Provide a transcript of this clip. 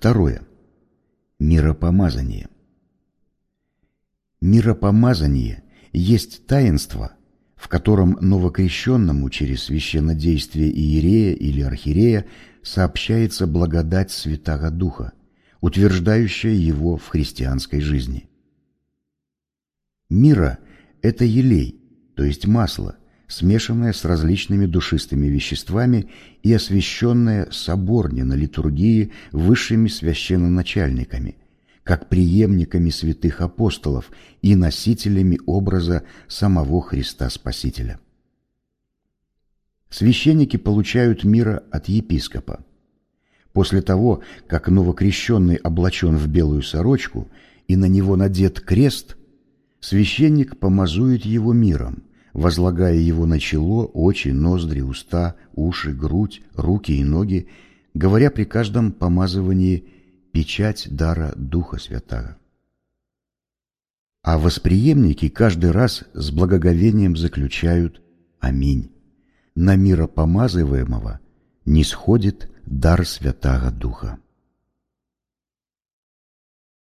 Второе. Миропомазание. Миропомазание есть таинство, в котором новокрещенному через священнодействие иерея или архиерея сообщается благодать Святаго Духа, утверждающая его в христианской жизни. Мира – это елей, то есть масло, смешанное с различными душистыми веществами и освященное соборне на литургии высшими священноначальниками, как преемниками святых апостолов и носителями образа самого Христа Спасителя. Священники получают мира от епископа. После того, как новокрещенный облачен в белую сорочку и на него надет крест, священник помазует его миром, возлагая его на чело, очи, ноздри, уста, уши, грудь, руки и ноги, говоря при каждом помазывании печать дара Духа Святаго. А восприемники каждый раз с благоговением заключают «Аминь». На миропомазываемого не сходит дар Святаго Духа.